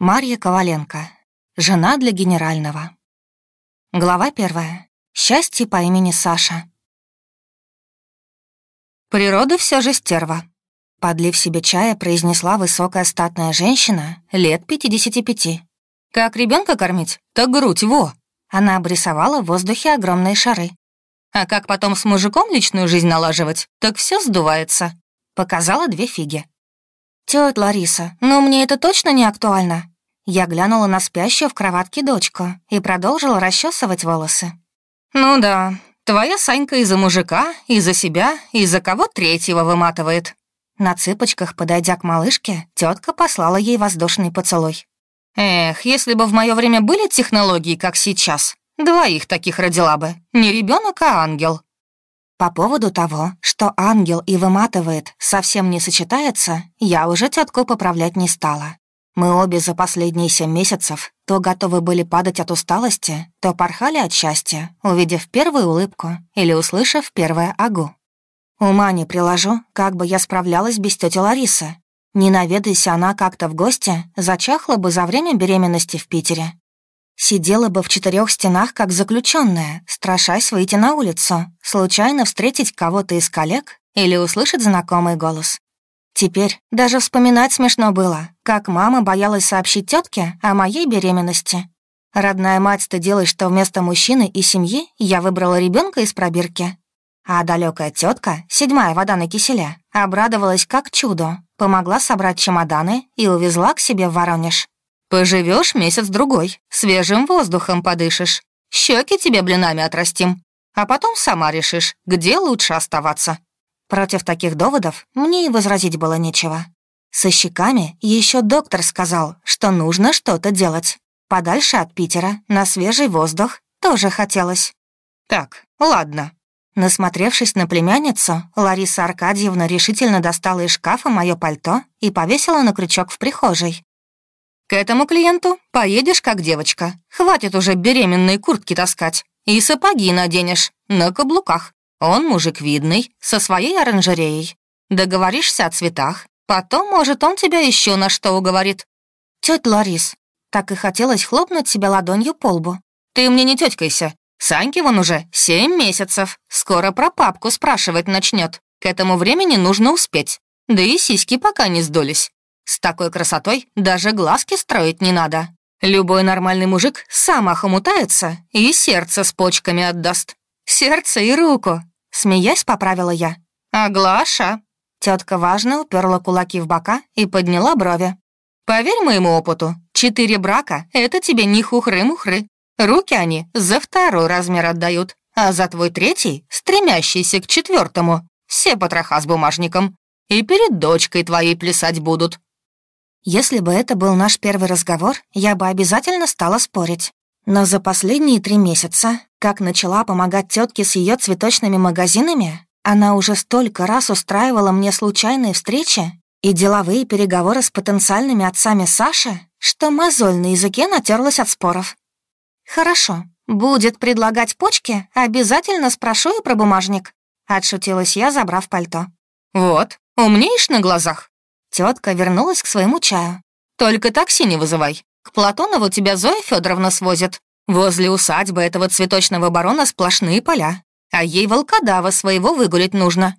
Марья Коваленко. Жена для генерального. Глава первая. Счастье по имени Саша. Природа все же стерва. Подлив себе чая, произнесла высокая статная женщина лет 55. «Как ребенка кормить? Так грудь, во!» Она обрисовала в воздухе огромные шары. «А как потом с мужиком личную жизнь налаживать? Так все сдувается». Показала две фиги. «Тётя Лариса, ну мне это точно не актуально?» Я глянула на спящую в кроватке дочку и продолжила расчесывать волосы. «Ну да, твоя Санька из-за мужика, из-за себя, из-за кого третьего выматывает». На цыпочках, подойдя к малышке, тетка послала ей воздушный поцелуй. «Эх, если бы в мое время были технологии, как сейчас, двоих таких родила бы. Не ребенок, а ангел». По поводу того, что ангел и выматывает совсем не сочетается, я уже тетку поправлять не стала. Мы обе за последние семь месяцев то готовы были падать от усталости, то порхали от счастья, увидев первую улыбку или услышав первое агу. Ума не приложу, как бы я справлялась без тети Ларисы. Не наведайся она как-то в гости, зачахла бы за время беременности в Питере. Сидела бы в четырех стенах, как заключенная, страшась выйти на улицу, случайно встретить кого-то из коллег или услышать знакомый голос. Теперь даже вспоминать смешно было, как мама боялась сообщить тетке о моей беременности. Родная мать стыдилась, что вместо мужчины и семьи я выбрала ребенка из пробирки. А далекая тетка, седьмая вода на киселе, обрадовалась как чудо, помогла собрать чемоданы и увезла к себе в Воронеж. Поживешь месяц-другой, свежим воздухом подышишь. Щеки тебе блинами отрастим. А потом сама решишь, где лучше оставаться. Против таких доводов мне и возразить было нечего. Со щеками еще доктор сказал, что нужно что-то делать. Подальше от Питера, на свежий воздух, тоже хотелось. Так, ладно. Насмотревшись на племянницу, Лариса Аркадьевна решительно достала из шкафа мое пальто и повесила на крючок в прихожей. К этому клиенту поедешь как девочка. Хватит уже беременные куртки таскать. И сапоги наденешь, на каблуках. Он мужик видный, со своей оранжереей. Договоришься о цветах, потом, может, он тебя еще на что уговорит. Тетя Ларис, так и хотелось хлопнуть себя ладонью по лбу. Ты мне не тетькайся. Саньке вон уже семь месяцев. Скоро про папку спрашивать начнет. К этому времени нужно успеть. Да и сиськи пока не сдулись. С такой красотой даже глазки строить не надо. Любой нормальный мужик сам охомутается и сердце с почками отдаст. Сердце и руку. Смеясь, поправила я. А Глаша? Тетка важно уперла кулаки в бока и подняла брови. Поверь моему опыту, четыре брака — это тебе не хухры-мухры. Руки они за второй размер отдают, а за твой третий, стремящийся к четвертому, все потроха с бумажником. И перед дочкой твоей плясать будут. Если бы это был наш первый разговор, я бы обязательно стала спорить. Но за последние три месяца, как начала помогать тетке с ее цветочными магазинами, она уже столько раз устраивала мне случайные встречи и деловые переговоры с потенциальными отцами Саши, что мозоль на языке натерлась от споров. «Хорошо, будет предлагать почки, обязательно спрошу и про бумажник», — отшутилась я, забрав пальто. «Вот, умнеешь на глазах?» Тетка вернулась к своему чаю. «Только такси не вызывай. К Платонову тебя Зоя Федоровна свозит. Возле усадьбы этого цветочного барона сплошные поля, а ей волкодава своего выгулить нужно».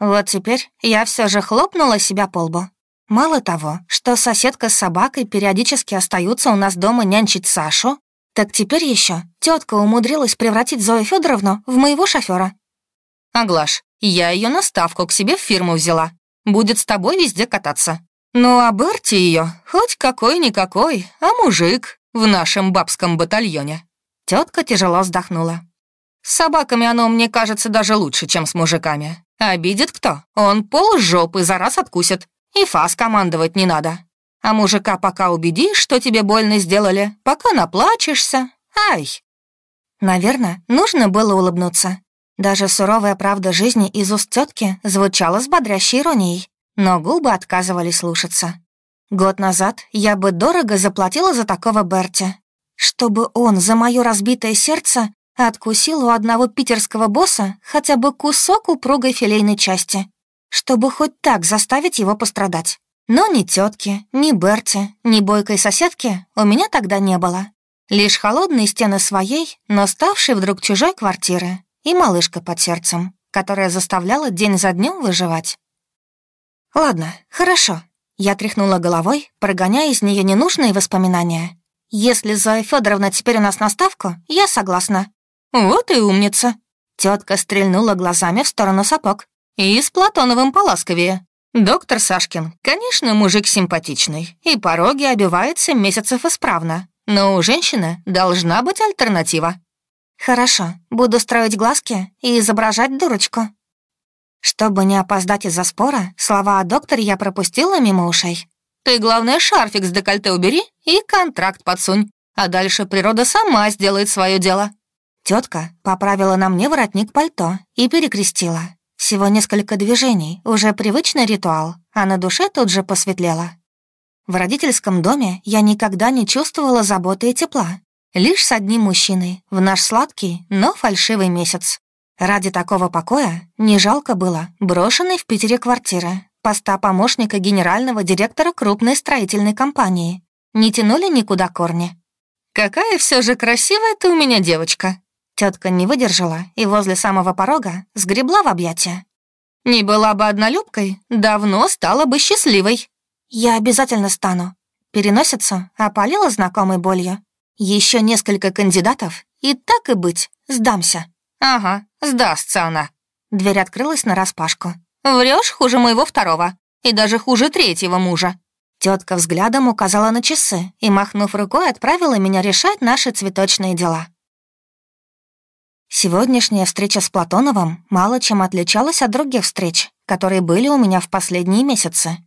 Вот теперь я все же хлопнула себя по лбу. Мало того, что соседка с собакой периодически остаются у нас дома нянчить Сашу, так теперь еще тетка умудрилась превратить Зою Федоровну в моего шофера. «Аглаш, я ее на ставку к себе в фирму взяла. Будет с тобой везде кататься. Ну а Берти ее хоть какой-никакой, а мужик в нашем бабском батальоне». Тетка тяжело вздохнула. «С собаками оно, мне кажется, даже лучше, чем с мужиками. Обидит кто? Он пол жопы за раз откусит. И фас командовать не надо. А мужика пока убедишь, что тебе больно сделали, пока наплачешься. Ай!» Наверное, нужно было улыбнуться. Даже суровая правда жизни из уст тетки звучала с бодрящей иронией, но губы отказывались слушаться. Год назад я бы дорого заплатила за такого Берти, чтобы он за мое разбитое сердце откусил у одного питерского босса хотя бы кусок упругой филейной части, чтобы хоть так заставить его пострадать. Но ни тетки, ни Берти, ни бойкой соседки у меня тогда не было. Лишь холодные стены своей, но ставшей вдруг чужой квартиры и малышка под сердцем, которая заставляла день за днем выживать. «Ладно, хорошо». Я тряхнула головой, прогоняя из нее ненужные воспоминания. «Если Зоя Федоровна теперь у нас на ставку, я согласна». «Вот и умница». Тетка стрельнула глазами в сторону сапог. «И с Платоновым поласковее. Доктор Сашкин, конечно, мужик симпатичный, и пороги обивается месяцев исправно, но у женщины должна быть альтернатива». «Хорошо, буду строить глазки и изображать дурочку». Чтобы не опоздать из-за спора, слова о докторе я пропустила мимо ушей. «Ты, главное, шарфик с декольте убери и контракт подсунь, а дальше природа сама сделает свое дело». Тетка поправила на мне воротник пальто и перекрестила. Всего несколько движений, уже привычный ритуал, а на душе тут же посветлело. В родительском доме я никогда не чувствовала заботы и тепла. Лишь с одним мужчиной, в наш сладкий, но фальшивый месяц. Ради такого покоя не жалко было брошенной в Питере квартиры, поста помощника генерального директора крупной строительной компании. Не тянули никуда корни. «Какая все же красивая ты у меня девочка!» Тетка не выдержала и возле самого порога сгребла в объятия. «Не была бы однолюбкой, давно стала бы счастливой». «Я обязательно стану». Переносицу опалила знакомой болью. Еще несколько кандидатов, и так и быть, сдамся. «Ага, сдастся она». Дверь открылась нараспашку. Врешь хуже моего второго, и даже хуже третьего мужа». Тетка взглядом указала на часы и, махнув рукой, отправила меня решать наши цветочные дела. Сегодняшняя встреча с Платоновым мало чем отличалась от других встреч, которые были у меня в последние месяцы.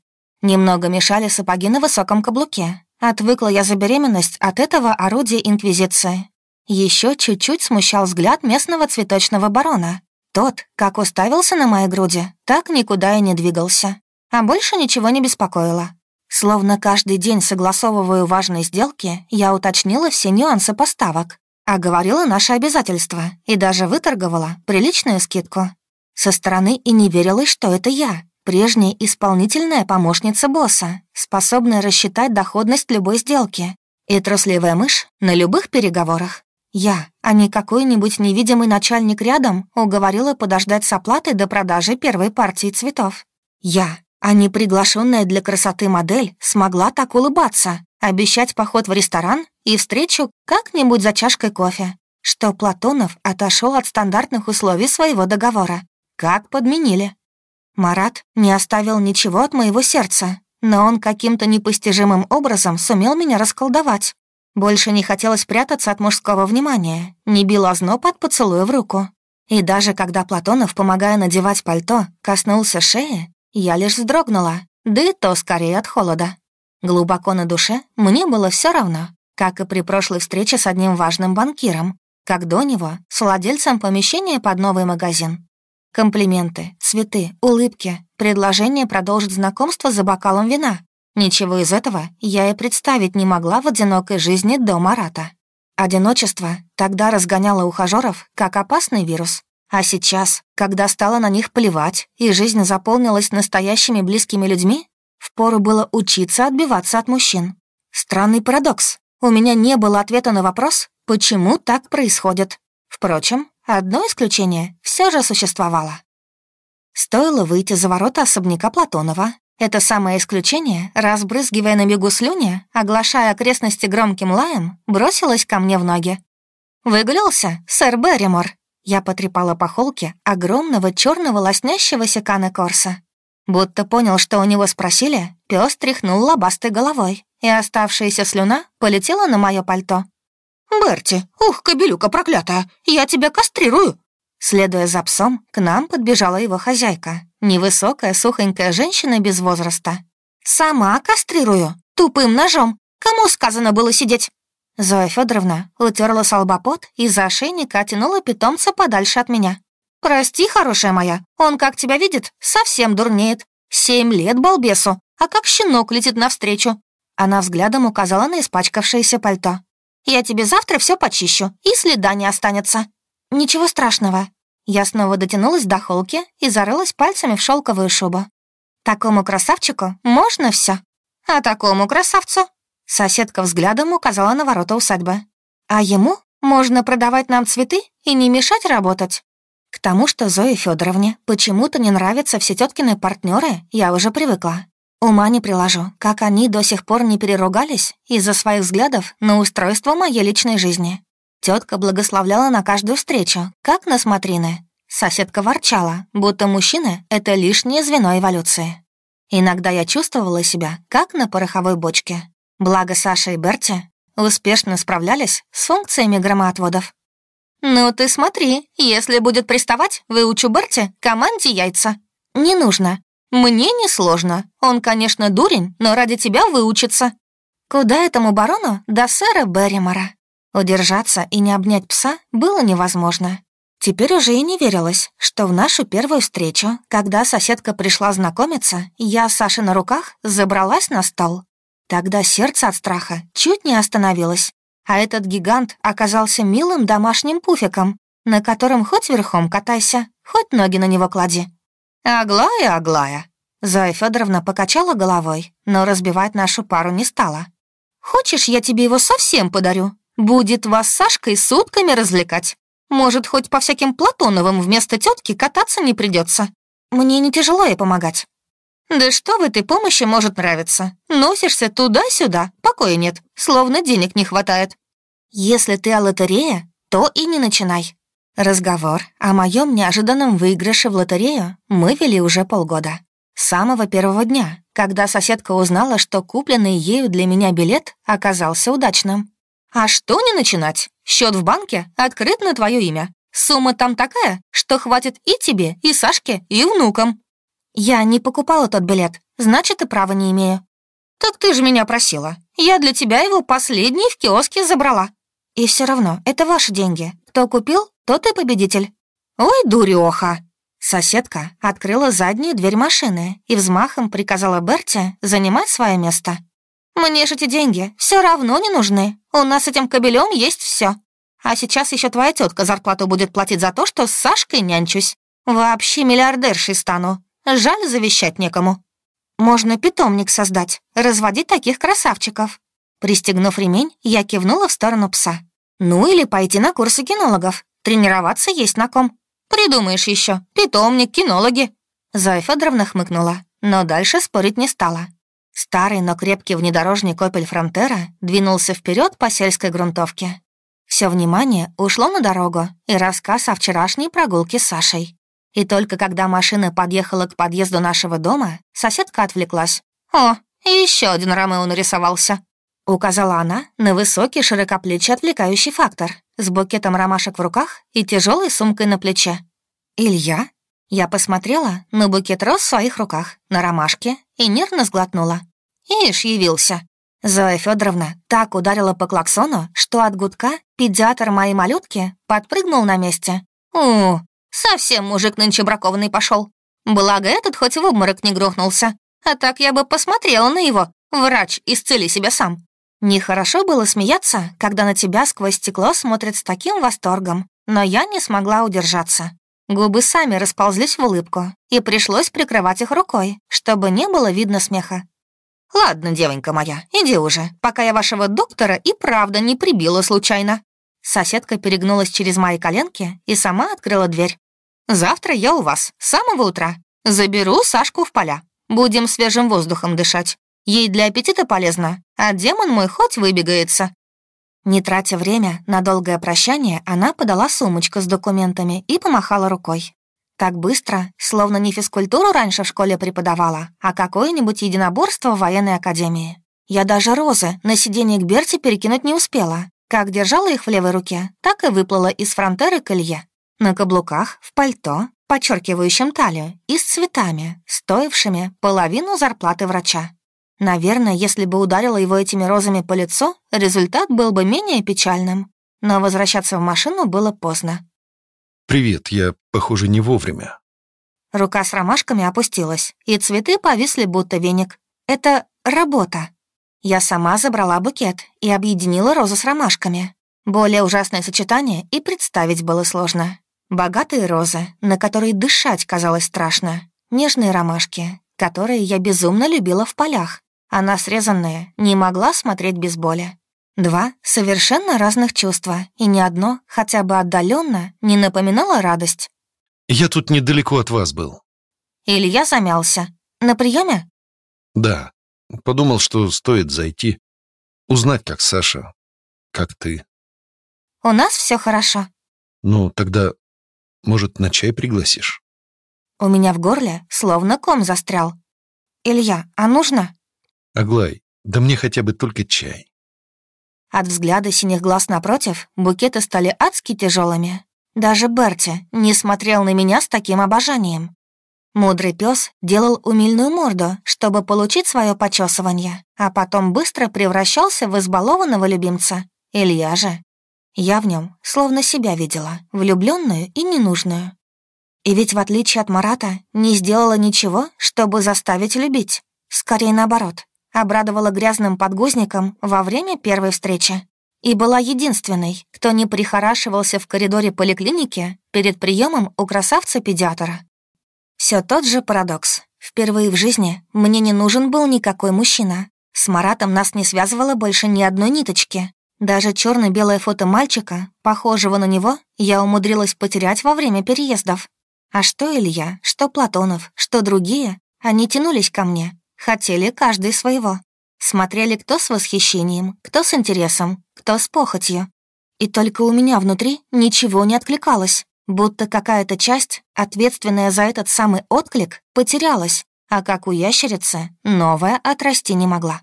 Немного мешали сапоги на высоком каблуке. Отвыкла я за беременность от этого орудия Инквизиции. Еще чуть-чуть смущал взгляд местного цветочного барона. Тот, как уставился на моей груди, так никуда и не двигался. А больше ничего не беспокоило. Словно каждый день согласовываю важные сделки, я уточнила все нюансы поставок, оговорила наши обязательства и даже выторговала приличную скидку. Со стороны и не верилось, что это я, прежняя исполнительная помощница босса, способная рассчитать доходность любой сделки и трусливая мышь на любых переговорах. Я, а не какой-нибудь невидимый начальник рядом, уговорила подождать с оплатой до продажи первой партии цветов. Я, а не приглашенная для красоты модель, смогла так улыбаться, обещать поход в ресторан и встречу как-нибудь за чашкой кофе, что Платонов отошел от стандартных условий своего договора. Как подменили. Марат не оставил ничего от моего сердца, но он каким-то непостижимым образом сумел меня расколдовать. Больше не хотелось прятаться от мужского внимания, не бил озноб от поцелуя в руку. И даже когда Платонов, помогая надевать пальто, коснулся шеи, я лишь вздрогнула, да и то скорее от холода. Глубоко на душе мне было все равно, как и при прошлой встрече с одним важным банкиром, как до него с владельцем помещения под новый магазин. Комплименты, цветы, улыбки, предложение продолжить знакомство за бокалом вина, Ничего из этого я и представить не могла в одинокой жизни до Марата. Одиночество тогда разгоняло ухажеров как опасный вирус. А сейчас, когда стало на них плевать, и жизнь заполнилась настоящими близкими людьми, впору было учиться отбиваться от мужчин. Странный парадокс. У меня не было ответа на вопрос, почему так происходит. Впрочем, одно исключение все же существовало. Стоило выйти за ворота особняка Платонова, это самое исключение, разбрызгивая на бегу слюни, оглашая окрестности громким лаем, бросилась ко мне в ноги. «Выгулялся, сэр Берримор?» Я потрепала по холке огромного черного лоснящегося Кана Корса. Будто понял, что у него спросили, пес тряхнул лобастой головой, и оставшаяся слюна полетела на мое пальто. «Берти, ух, кобелюка проклятая, я тебя кастрирую!» Следуя за псом, к нам подбежала его хозяйка, невысокая сухонькая женщина без возраста. «Сама кастрирую, тупым ножом. Кому сказано было сидеть?» Зоя Федоровна утерла солбопот и за ошейника оттянула питомца подальше от меня. «Прости, хорошая моя, он, как тебя видит, совсем дурнеет. Семь лет балбесу, а как щенок летит навстречу». Она взглядом указала на испачкавшееся пальто. «Я тебе завтра все почищу, и следа не останется». «Ничего страшного». Я снова дотянулась до холки и зарылась пальцами в шелковую шубу. Такому красавчику можно все. А такому красавцу соседка взглядом указала на ворота усадьбы. А ему можно продавать нам цветы и не мешать работать. К тому, что Зое Федоровне почему-то не нравятся все теткины партнеры, я уже привыкла. Ума не приложу, как они до сих пор не переругались из-за своих взглядов на устройство моей личной жизни. Тетка благословляла на каждую встречу, как на смотрины. Соседка ворчала, будто мужчины — это лишнее звено эволюции. Иногда я чувствовала себя, как на пороховой бочке. Благо Саша и Берти успешно справлялись с функциями громоотводов. «Ну ты смотри, если будет приставать, выучу Берти команде яйца». «Не нужно. Мне не сложно. Он, конечно, дурень, но ради тебя выучится». Куда этому барону до сэра Берримора? Удержаться и не обнять пса было невозможно. Теперь уже и не верилось, что в нашу первую встречу, когда соседка пришла знакомиться, я Саши на руках забралась на стол. Тогда сердце от страха чуть не остановилось, а этот гигант оказался милым домашним пуфиком, на котором хоть верхом катайся, хоть ноги на него клади. «Аглая, Аглая!» Зоя Федоровна покачала головой, но разбивать нашу пару не стала. «Хочешь, я тебе его совсем подарю? Будет вас Сашкой сутками развлекать. Может, хоть по всяким Платоновым вместо тетки кататься не придется. Мне не тяжело ей помогать. Да что в этой помощи может нравиться? Носишься туда-сюда, покоя нет, словно денег не хватает. Если ты о лотерее, то и не начинай. Разговор о моем неожиданном выигрыше в лотерею мы вели уже полгода. С самого первого дня, когда соседка узнала, что купленный ею для меня билет оказался удачным. А что не начинать? Счет в банке открыт на твое имя. Сумма там такая, что хватит и тебе, и Сашке, и внукам. Я не покупала тот билет, значит, и права не имею. Так ты же меня просила. Я для тебя его последний в киоске забрала. И все равно, это ваши деньги. Кто купил, тот и победитель. Ой, дуреха. Соседка открыла заднюю дверь машины и взмахом приказала Берти занимать свое место. «Мне же эти деньги все равно не нужны. У нас с этим кобелем есть все. А сейчас еще твоя тетка зарплату будет платить за то, что с Сашкой нянчусь. Вообще миллиардершей стану. Жаль, завещать некому. Можно питомник создать, разводить таких красавчиков». Пристегнув ремень, я кивнула в сторону пса. «Ну или пойти на курсы кинологов. Тренироваться есть на ком. Придумаешь еще. Питомник, кинологи». Зоя Федоровна хмыкнула, но дальше спорить не стала. Старый, но крепкий внедорожник «Опель Фронтера» двинулся вперед по сельской грунтовке. Все внимание ушло на дорогу и рассказ о вчерашней прогулке с Сашей. И только когда машина подъехала к подъезду нашего дома, соседка отвлеклась. «О, еще один Ромео нарисовался», — указала она на высокий широкоплечий отвлекающий фактор с букетом ромашек в руках и тяжелой сумкой на плече. «Илья?» Я посмотрела на букет роз в своих руках, на ромашке, и нервно сглотнула. Ишь, явился. Зоя Федоровна так ударила по клаксону, что от гудка педиатр моей малютки подпрыгнул на месте. «У, совсем мужик нынче бракованный пошел. Благо этот хоть в обморок не грохнулся. А так я бы посмотрела на его. Врач, исцели себя сам». Нехорошо было смеяться, когда на тебя сквозь стекло смотрят с таким восторгом, но я не смогла удержаться. Губы сами расползлись в улыбку, и пришлось прикрывать их рукой, чтобы не было видно смеха. «Ладно, девонька моя, иди уже, пока я вашего доктора и правда не прибила случайно». Соседка перегнулась через мои коленки и сама открыла дверь. «Завтра я у вас, с самого утра. Заберу Сашку в поля. Будем свежим воздухом дышать. Ей для аппетита полезно, а демон мой хоть выбегается. Не тратя время на долгое прощание, она подала сумочку с документами и помахала рукой. Так быстро, словно не физкультуру раньше в школе преподавала, а какое-нибудь единоборство в военной академии. Я даже розы на сиденье к Берти перекинуть не успела. Как держала их в левой руке, так и выплыла из фронтеры к Илье. На каблуках, в пальто, подчеркивающем талию, и с цветами, стоившими половину зарплаты врача. Наверное, если бы ударила его этими розами по лицу, результат был бы менее печальным. Но возвращаться в машину было поздно. «Привет, я, похоже, не вовремя». Рука с ромашками опустилась, и цветы повисли будто веник. Это работа. Я сама забрала букет и объединила розу с ромашками. Более ужасное сочетание и представить было сложно. Богатые розы, на которые дышать казалось страшно. Нежные ромашки, которые я безумно любила в полях, а на срезанные не могла смотреть без боли. Два совершенно разных чувства, и ни одно, хотя бы отдаленно, не напоминало радость. Я тут недалеко от вас был. Илья замялся. На приеме? Да. Подумал, что стоит зайти. Узнать, как Саша, как ты. У нас все хорошо. Ну, тогда, может, на чай пригласишь? У меня в горле словно ком застрял. Илья, а нужно? Аглай, да мне хотя бы только чай. От взгляда синих глаз напротив букеты стали адски тяжелыми. Даже Берти не смотрел на меня с таким обожанием. Мудрый пес делал умильную морду, чтобы получить свое почесывание, а потом быстро превращался в избалованного любимца. Илья же. Я в нем словно себя видела, влюбленную и ненужную. И ведь в отличие от Марата не сделала ничего, чтобы заставить любить. Скорее наоборот, обрадовала грязным подгузником во время первой встречи и была единственной, кто не прихорашивался в коридоре поликлиники перед приемом у красавца-педиатра. Все тот же парадокс. Впервые в жизни мне не нужен был никакой мужчина. С Маратом нас не связывало больше ни одной ниточки. Даже черно белое фото мальчика, похожего на него, я умудрилась потерять во время переездов. А что Илья, что Платонов, что другие, они тянулись ко мне, Хотели каждый своего. Смотрели кто с восхищением, кто с интересом, кто с похотью. И только у меня внутри ничего не откликалось, будто какая-то часть, ответственная за этот самый отклик, потерялась, а как у ящерицы, новая отрасти не могла.